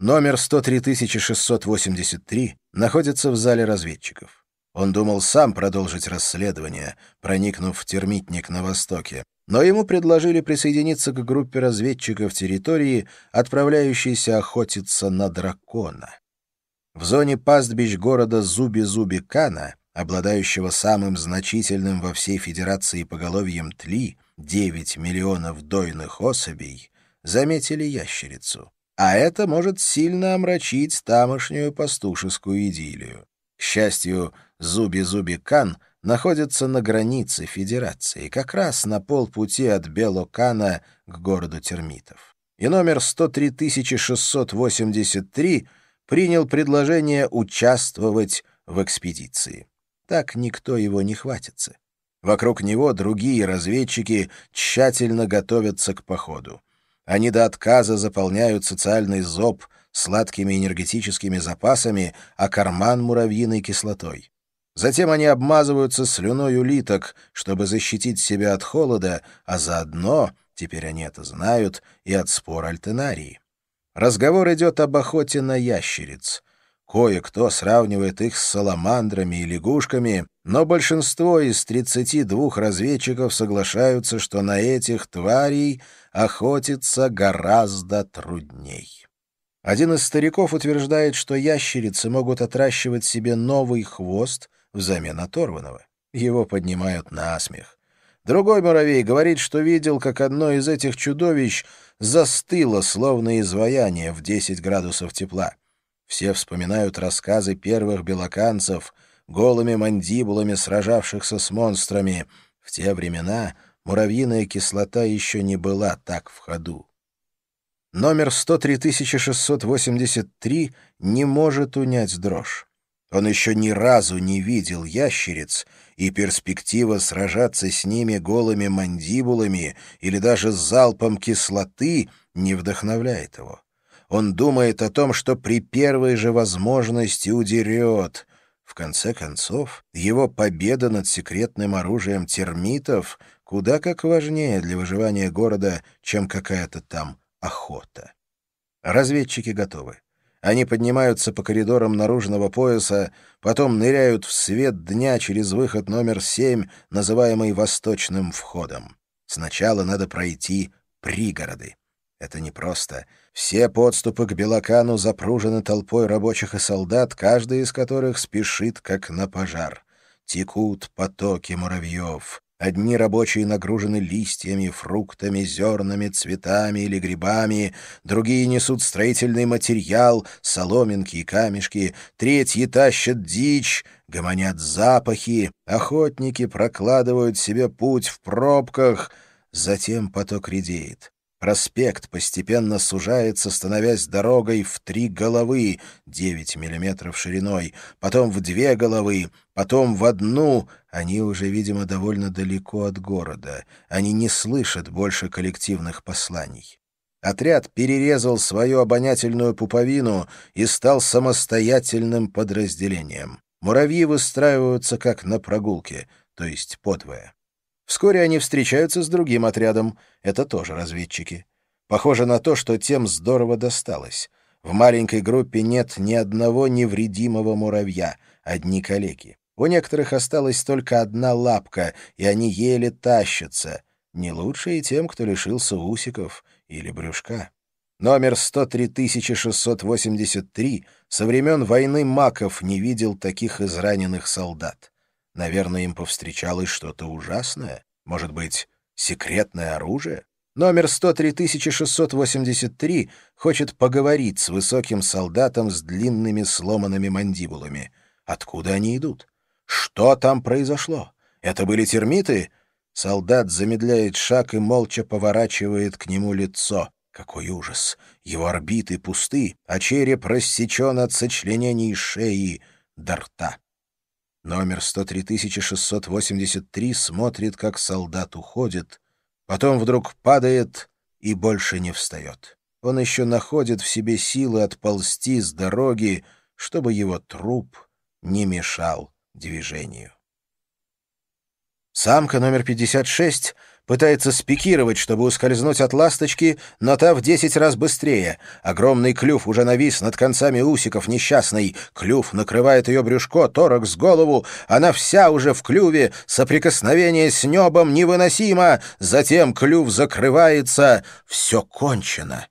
Номер 103683 находится в зале разведчиков. Он думал сам продолжить расследование, проникнув в термитник на востоке, но ему предложили присоединиться к группе разведчиков территории, отправляющейся охотиться на дракона. В зоне пастбищ города Зуби-Зуби-Кана, обладающего самым значительным во всей Федерации поголовьем тли, 9 миллионов дойных особей, заметили ящерицу. А это может сильно омрачить тамошнюю пастушескую идиллию. К счастью, Зуби-Зуби-Кан находится на границе Федерации, как раз на полпути от Белокана к городу термитов. И номер 103683 принял предложение участвовать в экспедиции. Так никто его не хватится. Вокруг него другие разведчики тщательно готовятся к походу. Они до отказа заполняют социальный зоб сладкими энергетическими запасами, а карман муравьиной кислотой. Затем они обмазываются слюной улиток, чтобы защитить себя от холода, а заодно, теперь они это знают, и от спор альтенарии. Разговор идет об охоте на ящериц. Кое-кто сравнивает их с саламандрами и лягушками, но большинство из 32 разведчиков соглашаются, что на этих тварей охотиться гораздо трудней. Один из стариков утверждает, что ящерицы могут отращивать себе новый хвост взамен оторванного. Его поднимают на смех. Другой муравей говорит, что видел, как одно из этих чудовищ застыло, словно изваяние в 10 градусов тепла. Все вспоминают рассказы первых белоканцев, голыми мандибулами сражавшихся с монстрами. В те времена муравьиная кислота еще не была так в ходу. Номер 103683 не может унять дрожь. Он еще ни разу не видел ящериц, и перспектива сражаться с ними голыми мандибулами или даже залпом кислоты не вдохновляет его. Он думает о том, что при первой же возможности удерет. В конце концов, его победа над секретным оружием термитов куда как важнее для выживания города, чем какая-то там охота. Разведчики готовы. Они поднимаются по коридорам наружного пояса, потом ныряют в свет дня через выход номер семь, называемый «восточным входом». Сначала надо пройти пригороды. Это непросто. Все подступы к Белокану запружены толпой рабочих и солдат, каждый из которых спешит, как на пожар. Текут потоки муравьев. Одни рабочие нагружены листьями, фруктами, зернами, цветами или грибами, другие несут строительный материал, соломинки и камешки, третьи тащат дичь, гомонят запахи, охотники прокладывают себе путь в пробках, затем поток редеет. Проспект постепенно сужается, становясь дорогой в три головы, 9 миллиметров шириной, потом в две головы, потом в одну. Они уже, видимо, довольно далеко от города. Они не слышат больше коллективных посланий. Отряд перерезал свою обонятельную пуповину и стал самостоятельным подразделением. Муравьи выстраиваются как на прогулке, то есть подвое. Вскоре они встречаются с другим отрядом. Это тоже разведчики. Похоже на то, что тем здорово досталось. В маленькой группе нет ни одного невредимого муравья, одни калеки. У некоторых осталась только одна лапка, и они еле тащатся. Не лучше и тем, кто лишился усиков или брюшка. Номер 103683 со времен войны маков не видел таких израненных солдат. Наверное, им повстречалось что-то ужасное. Может быть, секретное оружие? Номер 103683 хочет поговорить с высоким солдатом с длинными сломанными мандибулами. Откуда они идут? Что там произошло? Это были термиты? Солдат замедляет шаг и молча поворачивает к нему лицо. Какой ужас! Его орбиты пусты, а череп рассечен от сочленений шеи до рта. Номер 103683 смотрит, как солдат уходит, потом вдруг падает и больше не встает. Он еще находит в себе силы отползти с дороги, чтобы его труп не мешал движению. Самка номер 56 пытается спикировать, чтобы ускользнуть от ласточки, но та в десять раз быстрее. Огромный клюв уже навис над концами усиков несчастной. Клюв накрывает ее брюшко, торакс, голову. Она вся уже в клюве. Соприкосновение с небом невыносимо. Затем клюв закрывается. Все кончено.